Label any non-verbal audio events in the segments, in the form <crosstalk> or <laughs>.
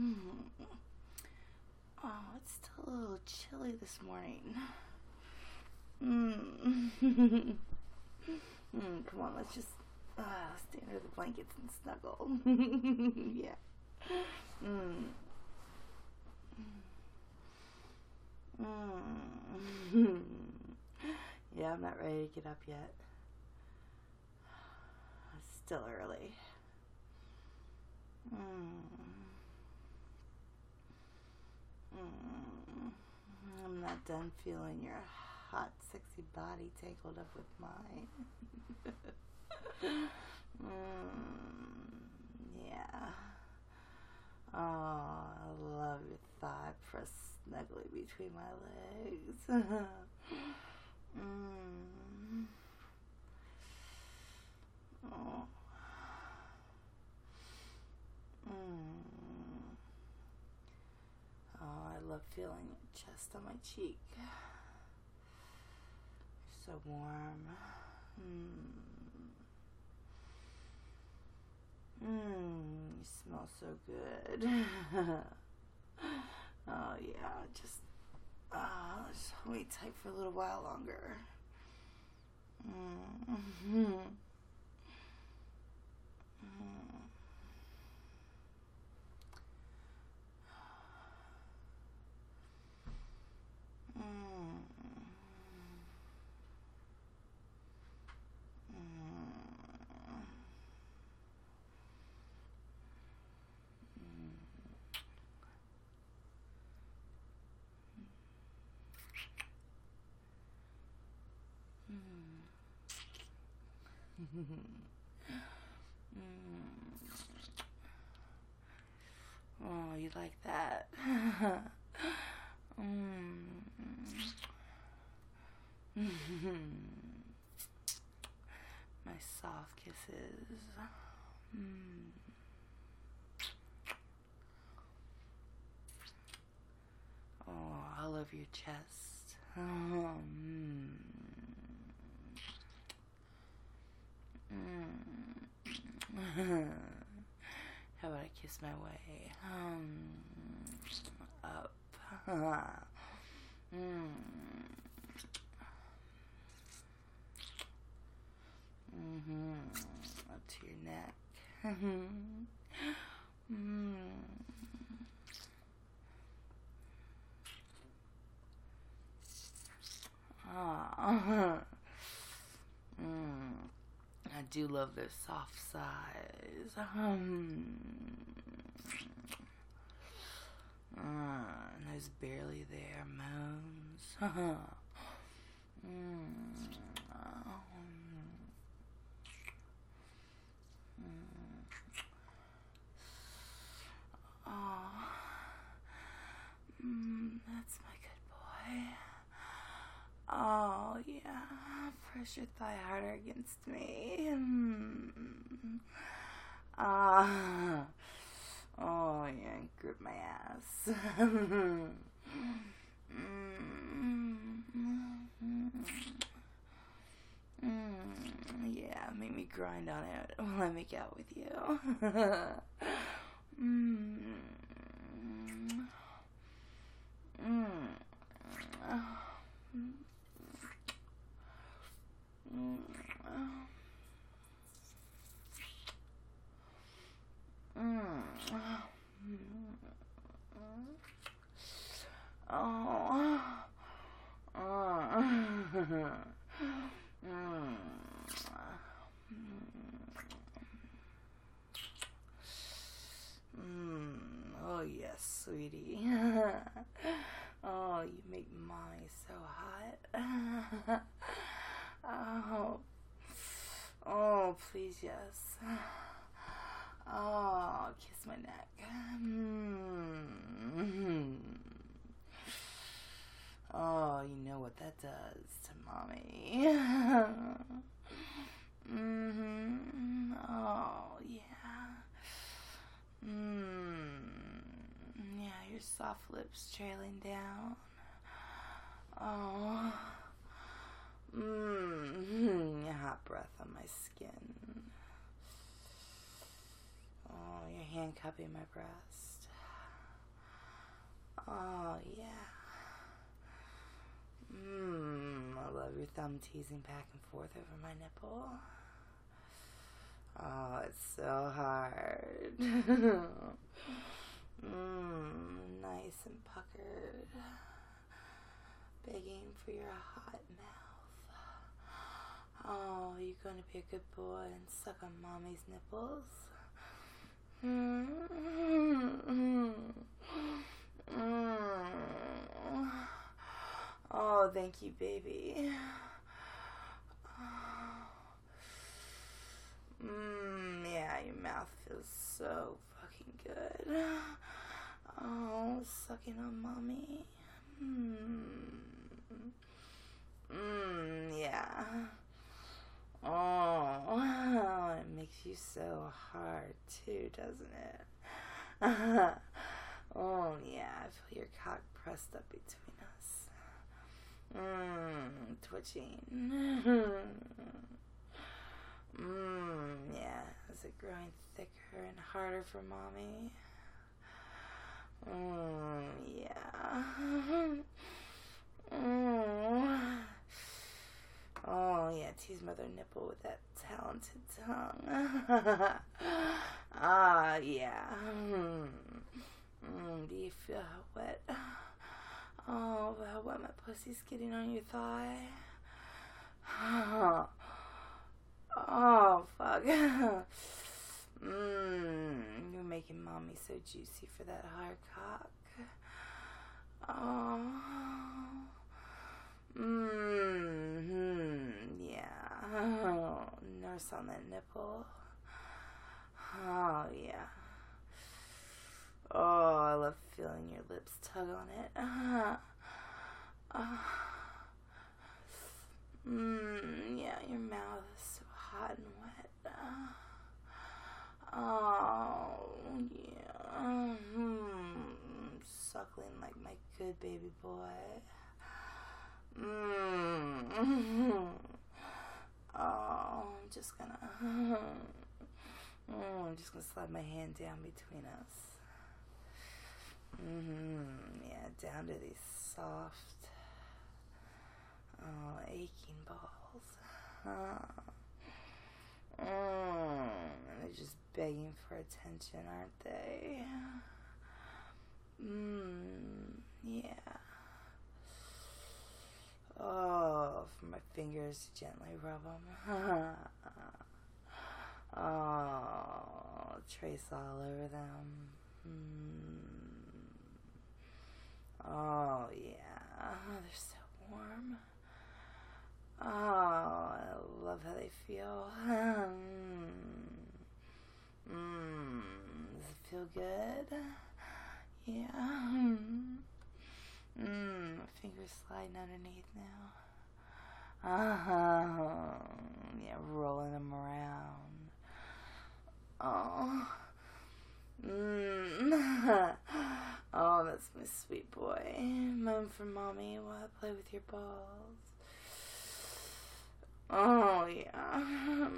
Mm. Oh, it's still a little chilly this morning. Mm. <laughs> mm, come on, let's just uh, stay under the blankets and snuggle. <laughs> yeah. Mm. Mm. <laughs> yeah, I'm not ready to get up yet. It's still early. Mm. Mm. I'm not done feeling your hot, sexy body tangled up with mine. <laughs> mm. Yeah. Oh, I love your thigh pressed snugly between my legs. <laughs> mm. Oh. Mm. Oh, I love feeling chest on my cheek. So warm. Mmm. Mmm. You smell so good. <laughs> oh yeah, just uh, just me tight for a little while longer. Mm-hmm. Mm. <laughs> oh, you like that? mm. My soft kisses. Mm. Oh, I love your chest. Oh, mm. Mm. How about I kiss my way um, up? mm. Mm-hmm. Up to your neck. mm. Ah. I do love their soft size. Um, uh, there's barely there moans. <laughs> mm. Oh, mm, that's my good boy. Oh, yeah. Press your thigh harder against me. Mm. Ah. Oh, yeah. Grip my ass. mm. Mm, yeah, make me grind on it <laughs> while I make out with you. mm. Mm. Oh. Oh. Mm. Mm. Oh, yes, sweetie. oh, you make mommy so hot. Oh. <laughs> Oh, please, yes. Oh, kiss my neck. Mm. Oh, you know what that does to mommy. mm-hmm. Oh, yeah. Mm. Yeah, your soft lips trailing down. Oh. Mmm. Hot breath on my skin. Oh, your hand cupping my breast. Oh, yeah. Mmm, I love your thumb teasing back and forth over my nipple. Oh, it's so hard. Mmm, <laughs> nice and puckered. Begging for your hot mouth. Oh, you're to be a good boy and suck on mommy's nipples? Oh, thank you, baby. Mmm, yeah, your mouth feels so fucking good. Oh, sucking on mommy. Mmm. Mmm, yeah. Oh, it makes you so hard too, doesn't it? <laughs> oh, yeah, I feel your cock pressed up between us. Mmm, twitching. Mmm, <laughs> yeah, is it growing thicker and harder for mommy? Mmm, yeah. Mmm. <laughs> Oh, yeah, tease mother nipple with that talented tongue. <laughs> ah, yeah. Mm. Mm, do you feel how wet? Oh, how wet my pussy's getting on your thigh? Oh, <sighs> oh fuck. Mmm, <laughs> you're making mommy so juicy for that hard cock. Oh. Mmm, yeah. Oh, <laughs> nurse on that nipple. Oh, yeah. Oh, I love feeling your lips tug on it. Uh, <sighs> uh, mmm, yeah, your mouth is so hot and wet. Oh, yeah. Mm, suckling like my good baby boy. Mm. <laughs> Oh, I'm just gonna. <laughs> Oh, I'm just gonna slide my hand down between us. Mm-hmm. Yeah, down to these soft, oh, aching balls. Oh. <laughs> Mm. They're just begging for attention, aren't they? Mmm. Yeah. Oh, my fingers gently rub them. <laughs> oh, trace all over them. Mm. Oh, yeah. They're so warm. Oh, I love how they feel. <laughs> Mm. Does it feel good? Yeah. Mmm, fingers sliding underneath now. Oh, yeah, rolling them around. Oh. Mmm. <laughs> oh, that's my sweet boy. Moan for mommy while I play with your balls. Oh, yeah.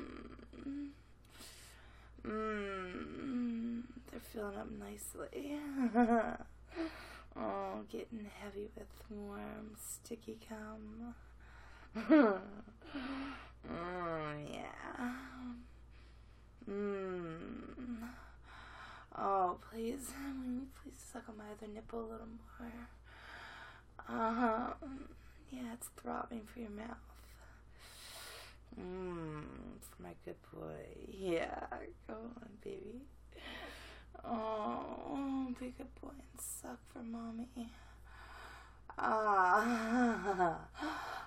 Mmm. They're filling up nicely. <laughs> Oh, getting heavy with warm, sticky cum. mm, yeah. Mmm. Oh, please, will you please suck on my other nipple a little more? Uh huh. Yeah, it's throbbing for your mouth. Mmm, for my good boy. Yeah, go on, baby. Oh, be good boy and suck for mommy. Ah,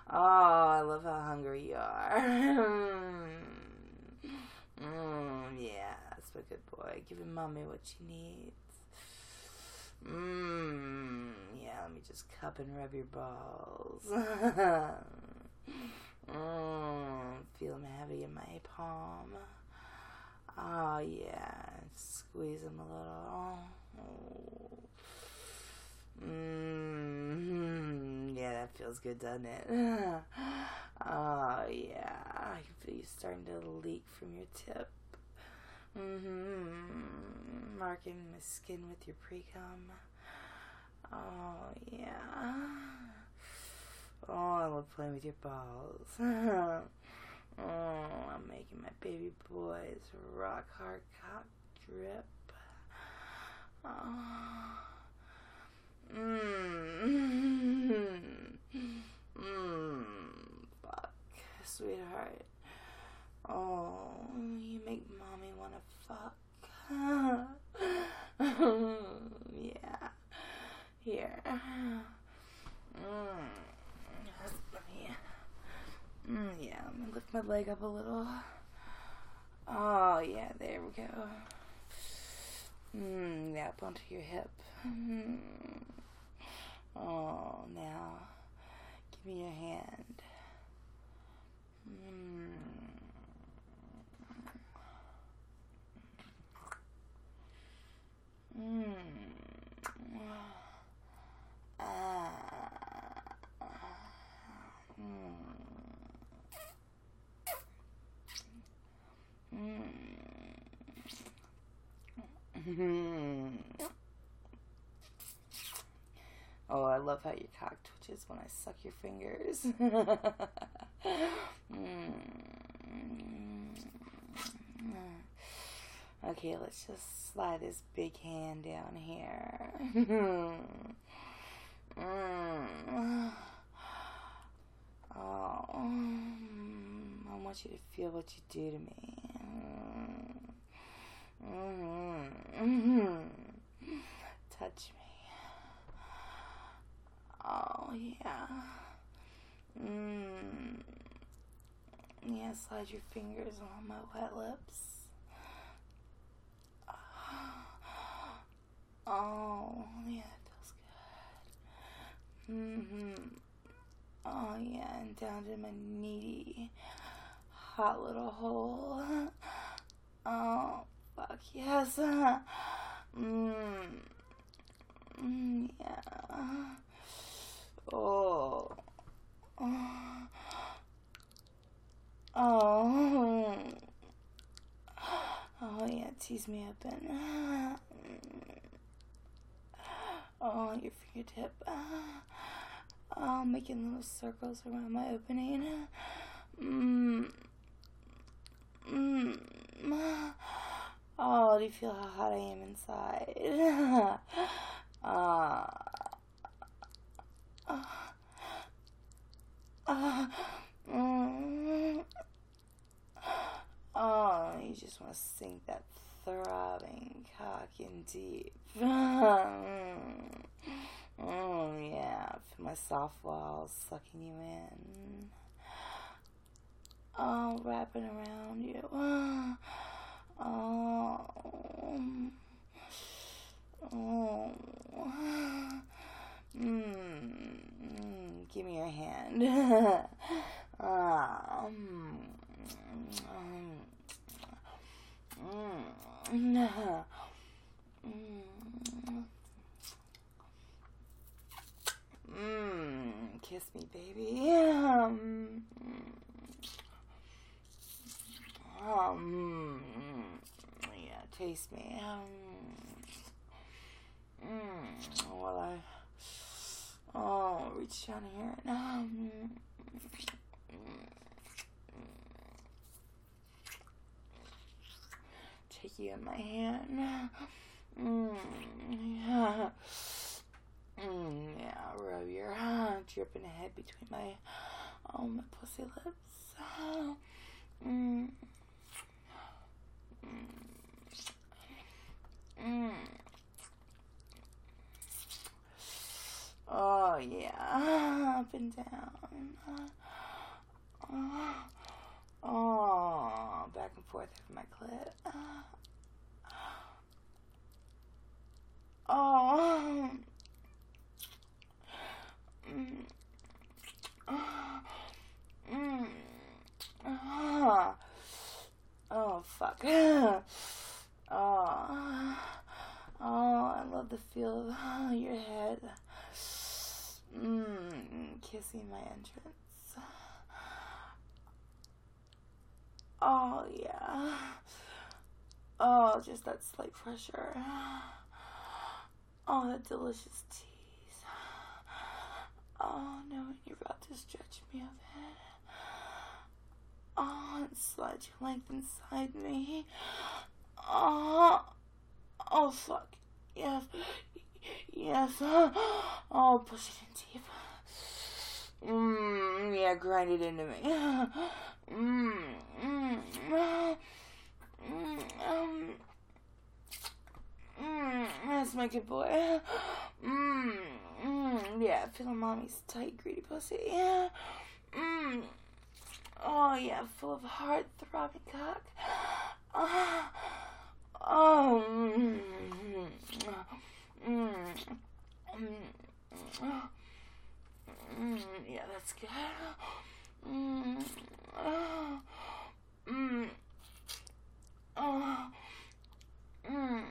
oh, I love how hungry you are. <laughs> mm, yeah, that's a good boy. Giving mommy what she needs. Mmm, yeah, let me just cup and rub your balls. mmm, <laughs> feel them heavy in my palm. Oh, yeah. Squeeze them a little. Oh. Mm-hmm. Yeah, that feels good, doesn't it? <laughs> oh, yeah. I can feel you starting to leak from your tip. Mm-hmm. Marking my skin with your pre-cum. Oh, yeah. Oh, I love playing with your balls. <laughs> oh, I'm making my baby boys rock hard cock drip. Oh. Mmm. Mmm. Fuck, sweetheart. Oh, you make mommy wanna fuck. yeah. Here. Mm. Let me. Mm, yeah, let me lift my leg up a little. Oh, yeah, there we go. Mm, up onto your hip. Mm. Oh, now, give me your hand. Mm. Mm. Ah. Mm. Mm. oh, I love how your cock twitches when I suck your fingers. <laughs> okay, let's just slide this big hand down here. <laughs> Mm. Oh, I want you to feel what you do to me. Mm-hmm. Touch me. Oh, yeah. Mm. Yeah, slide your fingers on my wet lips. <sighs> Oh, yeah, that feels good. Mm-hmm. Oh, yeah, and down to my needy, hot little hole. <laughs> Oh, fuck yes. <laughs> Mm. Mm, yeah. Oh. Oh. Oh. Yeah, tease me open. Oh, your fingertip. Oh, making little circles around my opening. Mmm. Mmm. Oh, do you feel how hot I am inside? uh, <laughs> <sighs> mm, oh, you just want to sink that throbbing cock in deep. Oh, <laughs> yeah. Feel my soft walls sucking you in. Oh, wrapping around you. <sighs> Oh. Oh. <sighs> Mm. Give me your hand. um. Mm. Mmm, kiss me, baby. Um, um, yeah, taste me. Um, mm, while I, oh, reach down here. <laughs> Take you in my hand. <laughs> Yeah. Rub your dripping head between my, oh, my pussy lips. <laughs> Mm. Mm. Mm. Oh, yeah, <laughs> up and down. Oh, <sighs> oh back and forth over my clit. <sighs> Oh. Mm. <sighs> Oh, fuck. Oh. Oh, I love the feel of your head. Mm, kissing my entrance. Oh, yeah. Oh, just that slight pressure. Oh, that delicious tease. Oh no, you're about to stretch me open. Oh, and slide your length inside me. Oh, oh fuck. Yes, yes. Oh, push it in deep. Mmm, yeah, grind it into me. Mmm, mmm, mmm, mmm, that's my good boy. Mmm, mmm, yeah, feeling mommy's tight, greedy pussy. Yeah Mmm. Oh, yeah, full of heart throbbing cock. Oh, oh mm, mm, mm, mm, yeah, that's good. <gasps> Mm, oh, mm, oh, mm,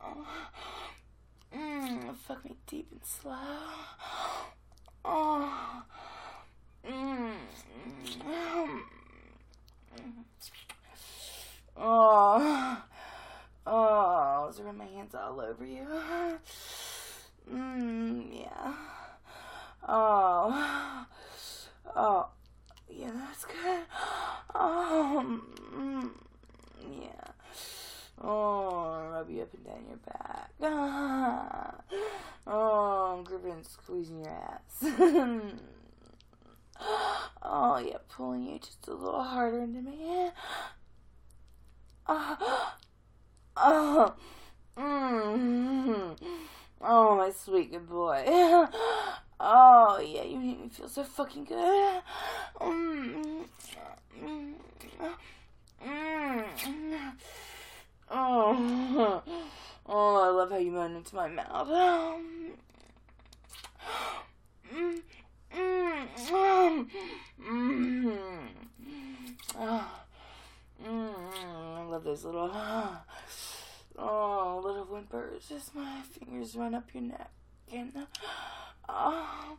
oh, mm, fuck me deep and slow. Oh. Mm. Oh, oh, those are my hands all over you. Mm, yeah. Oh, oh, yeah, that's good. Oh, mm, yeah. Oh, rub you up and down your back. Oh, I'm gripping and squeezing your ass. <laughs> Oh, yeah, pulling you just a little harder into me. <gasps> Oh, oh, mm, oh, my sweet good boy. <gasps> Oh, yeah, you make me feel so fucking good. Mm, mm, oh, <laughs> oh, I love how you moan into my mouth. Mm, Mm, mm, oh, mm, I love those little, oh, little whimpers as my fingers run up your neck and, oh,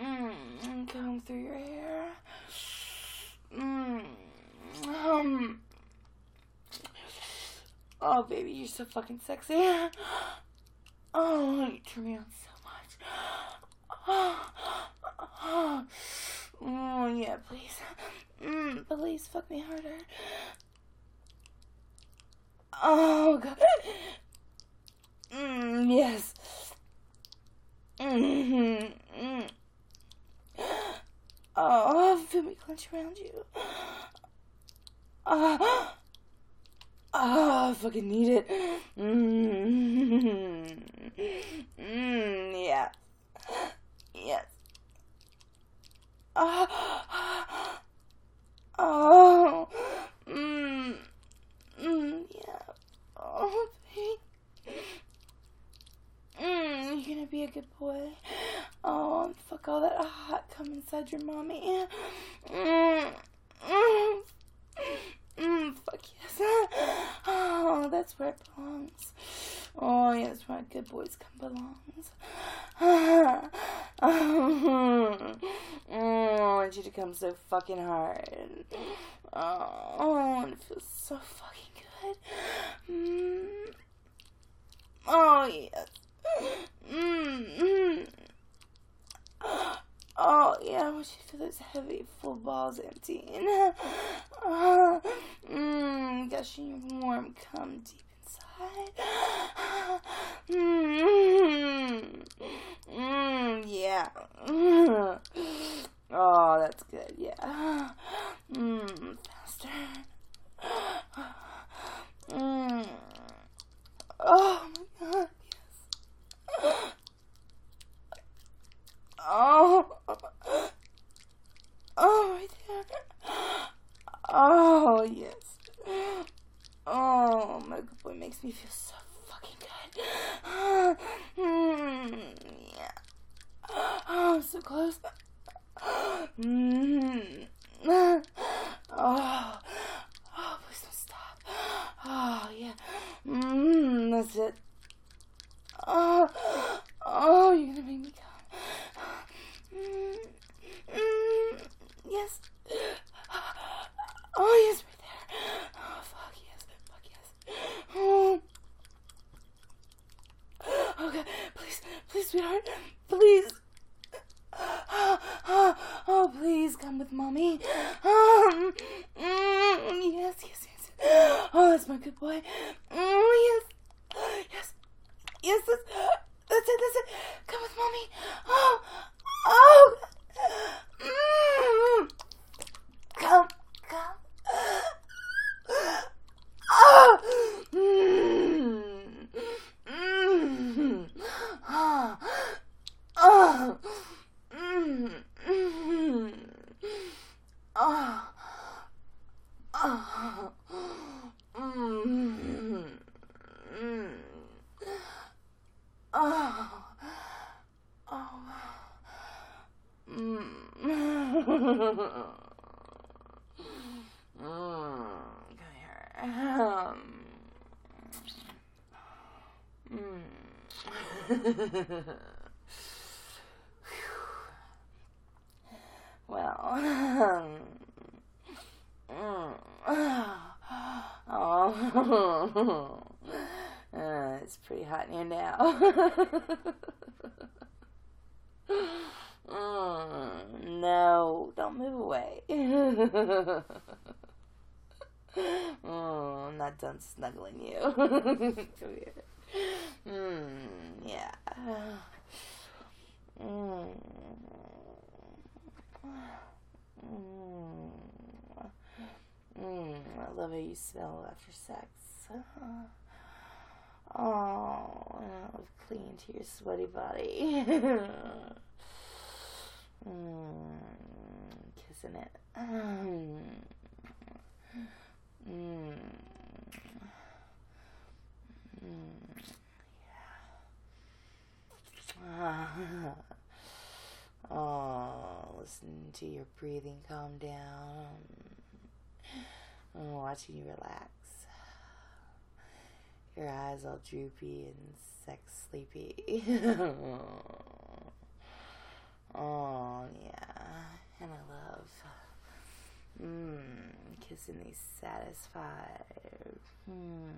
mm, comb through your hair. Mm, um, oh, baby, you're so fucking sexy. Oh, you turn me on so much. Oh, Oh, please. Mm, please fuck me harder. Oh, God. Mm, yes. Mm-hmm. Mm. Oh, feel me clench around you. Oh, oh I fucking need it. Mm, mm, yeah. Yes. Oh, oh, mm, mm, yeah. Oh, baby. Mm, you're gonna be Oh, fuck all that hot come inside your mommy. Mm, mm, mm, fuck yes. Oh, that's where it belongs. Oh, yeah, that's where good boys come belongs. oh, I want you to come so fucking hard. Oh, it feels so fucking good. Mm. Oh, yes. Mm-hmm. Oh, yeah, I want you to feel those heavy, full balls emptying. Uh, mm, gushing warm come deep inside. mm, mm, yeah. Oh, that's good. Yeah. It's pretty hot in here now. <laughs> mm, no, don't move away. <laughs> mm, I'm not done snuggling you. Come <laughs> here. Mm, yeah. Mm. Mm. I love how you smell after sex. Oh, love clinging to your sweaty body. <laughs> mm, kissing it. Mm. Mm. Yeah. oh, listening to your breathing calm down. Watching you relax. Your eyes all droopy and sex sleepy. <laughs> oh, yeah. And I love mm, kissing these satisfied, mm,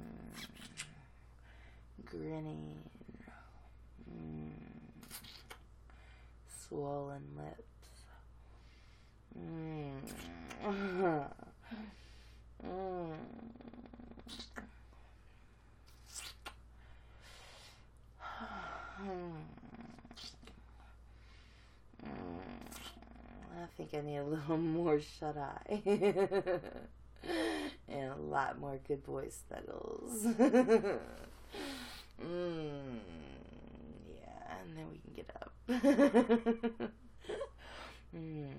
grinning, mm, swollen lips. Mm. <laughs> Mm. I think I need a <laughs> little more shut eye. <laughs> and a lot more good boy snuggles. <laughs> mm, yeah, and then we can get up. mm.